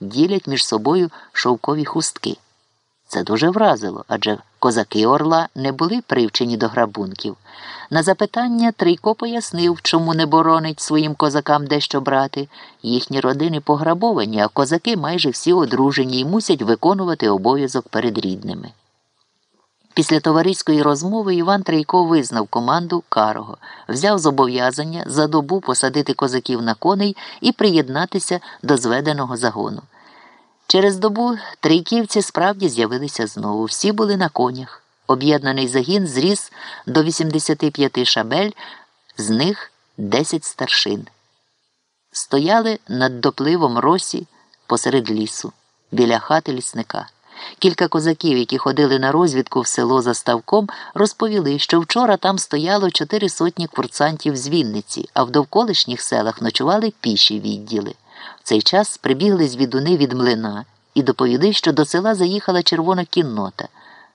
ділять між собою шовкові хустки. Це дуже вразило, адже козаки Орла не були привчені до грабунків. На запитання Трійко пояснив, чому не боронить своїм козакам дещо брати. Їхні родини пограбовані, а козаки майже всі одружені і мусять виконувати обов'язок перед рідними. Після товариської розмови Іван Трейко визнав команду Карого, взяв зобов'язання за добу посадити козаків на коней і приєднатися до зведеного загону. Через добу трійківці справді з'явилися знову. Всі були на конях. Об'єднаний загін зріс до 85 шабель, з них 10 старшин. Стояли над допливом росі посеред лісу, біля хати лісника. Кілька козаків, які ходили на розвідку в село за ставком, розповіли, що вчора там стояло чотири сотні курсантів з Вінниці, а в довколишніх селах ночували піші відділи. В цей час прибігли звідуни від млина і доповіли, що до села заїхала червона кіннота.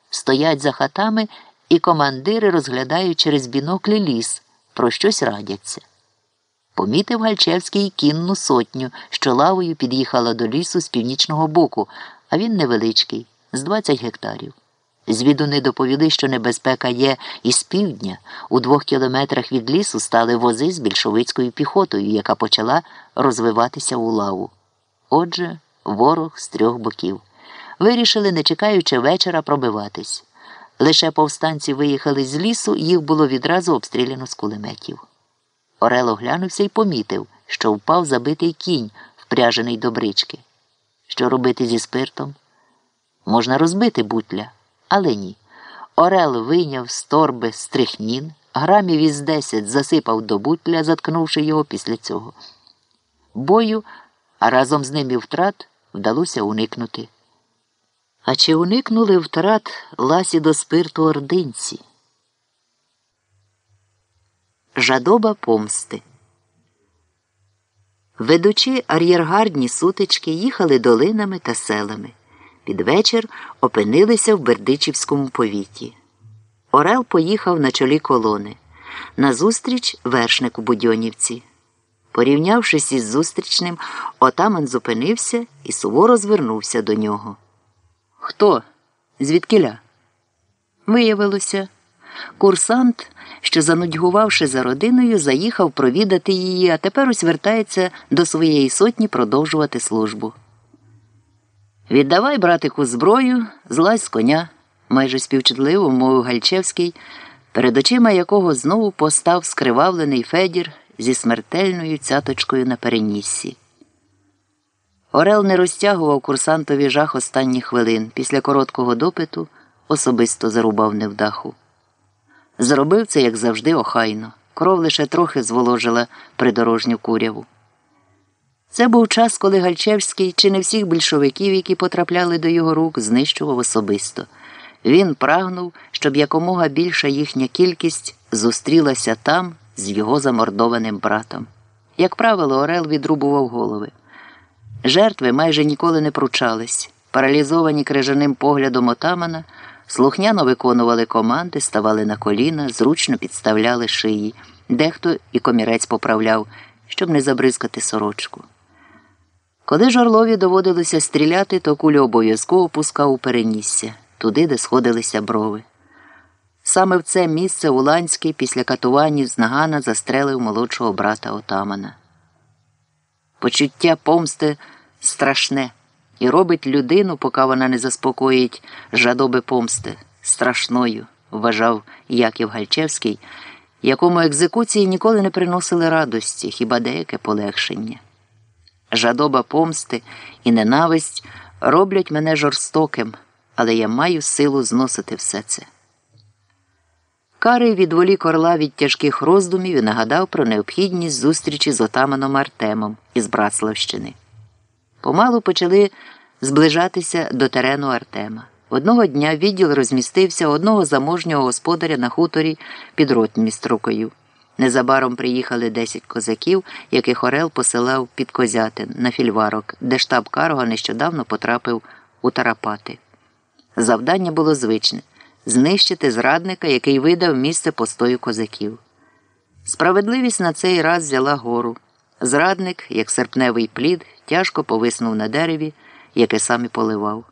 Стоять за хатами, і командири розглядають через біноклі ліс, про щось радяться. Помітив Гальчевський кінну сотню, що лавою під'їхала до лісу з північного боку, а він невеличкий, з 20 гектарів. Звідуни доповіли, що небезпека є і з півдня. У двох кілометрах від лісу стали вози з більшовицькою піхотою, яка почала розвиватися у лаву. Отже, ворог з трьох боків. Вирішили, не чекаючи вечора, пробиватись. Лише повстанці виїхали з лісу, їх було відразу обстріляно з кулеметів. Орел оглянувся і помітив, що впав забитий кінь, впряжений до брички. Що робити зі спиртом? Можна розбити бутля, але ні. Орел вийняв з торби стрихнін, грамів із десять засипав до бутля, заткнувши його після цього. Бою, а разом з ним і втрат вдалося уникнути. А чи уникнули втрат ласі до спирту ординці? Жадоба помсти. Ведучи ар'єргардні сутички, їхали долинами та селами. Під вечір опинилися в Бердичівському повіті. Орел поїхав на чолі колони. Назустріч вершник у Будьонівці. Порівнявшись із зустрічним, отаман зупинився і суворо звернувся до нього. Хто? Звідкиля? Виявилося, курсант, що, занудьгувавши за родиною, заїхав провідати її, а тепер ось вертається до своєї сотні продовжувати службу. Віддавай, братику, зброю, злазь з коня, майже співчутливо мовив Гальчевський, перед очима якого знову постав скривавлений Федір зі смертельною цяточкою на переніссі. Орел не розтягував курсантові жах останніх хвилин. Після короткого допиту особисто зарубав невдаху. Зробив це, як завжди, охайно. Кров лише трохи зволожила придорожню куряву. Це був час, коли Гальчевський чи не всіх більшовиків, які потрапляли до його рук, знищував особисто. Він прагнув, щоб якомога більша їхня кількість зустрілася там з його замордованим братом. Як правило, Орел відрубував голови. Жертви майже ніколи не пручались, паралізовані крижаним поглядом отамана, слухняно виконували команди, ставали на коліна, зручно підставляли шиї, дехто і комірець поправляв, щоб не забризкати сорочку. Коли ж Орлові доводилося стріляти, то кулю обов'язково пускав у перенісся, туди, де сходилися брови. Саме в це місце Уланський після катуванів з нагана застрелив молодшого брата отамана. Почуття помсти страшне і робить людину, поки вона не заспокоїть жадоби помсти, страшною, вважав Яків Гальчевський, якому екзекуції ніколи не приносили радості, хіба деяке полегшення. Жадоба помсти і ненависть роблять мене жорстоким, але я маю силу зносити все це. Карий відволік орла від тяжких роздумів і нагадав про необхідність зустрічі з отаманом Артемом із Братславщини. Помалу почали зближатися до терену Артема. Одного дня відділ розмістився одного заможнього господаря на хуторі під ротміструкою. Незабаром приїхали десять козаків, яких Орел посилав під Козятин на фільварок, де штаб Карога нещодавно потрапив у Тарапати. Завдання було звичне знищити зрадника, який видав місце постою козаків. Справедливість на цей раз взяла гору. Зрадник, як серпневий плід, тяжко повиснув на дереві, яке сам і поливав.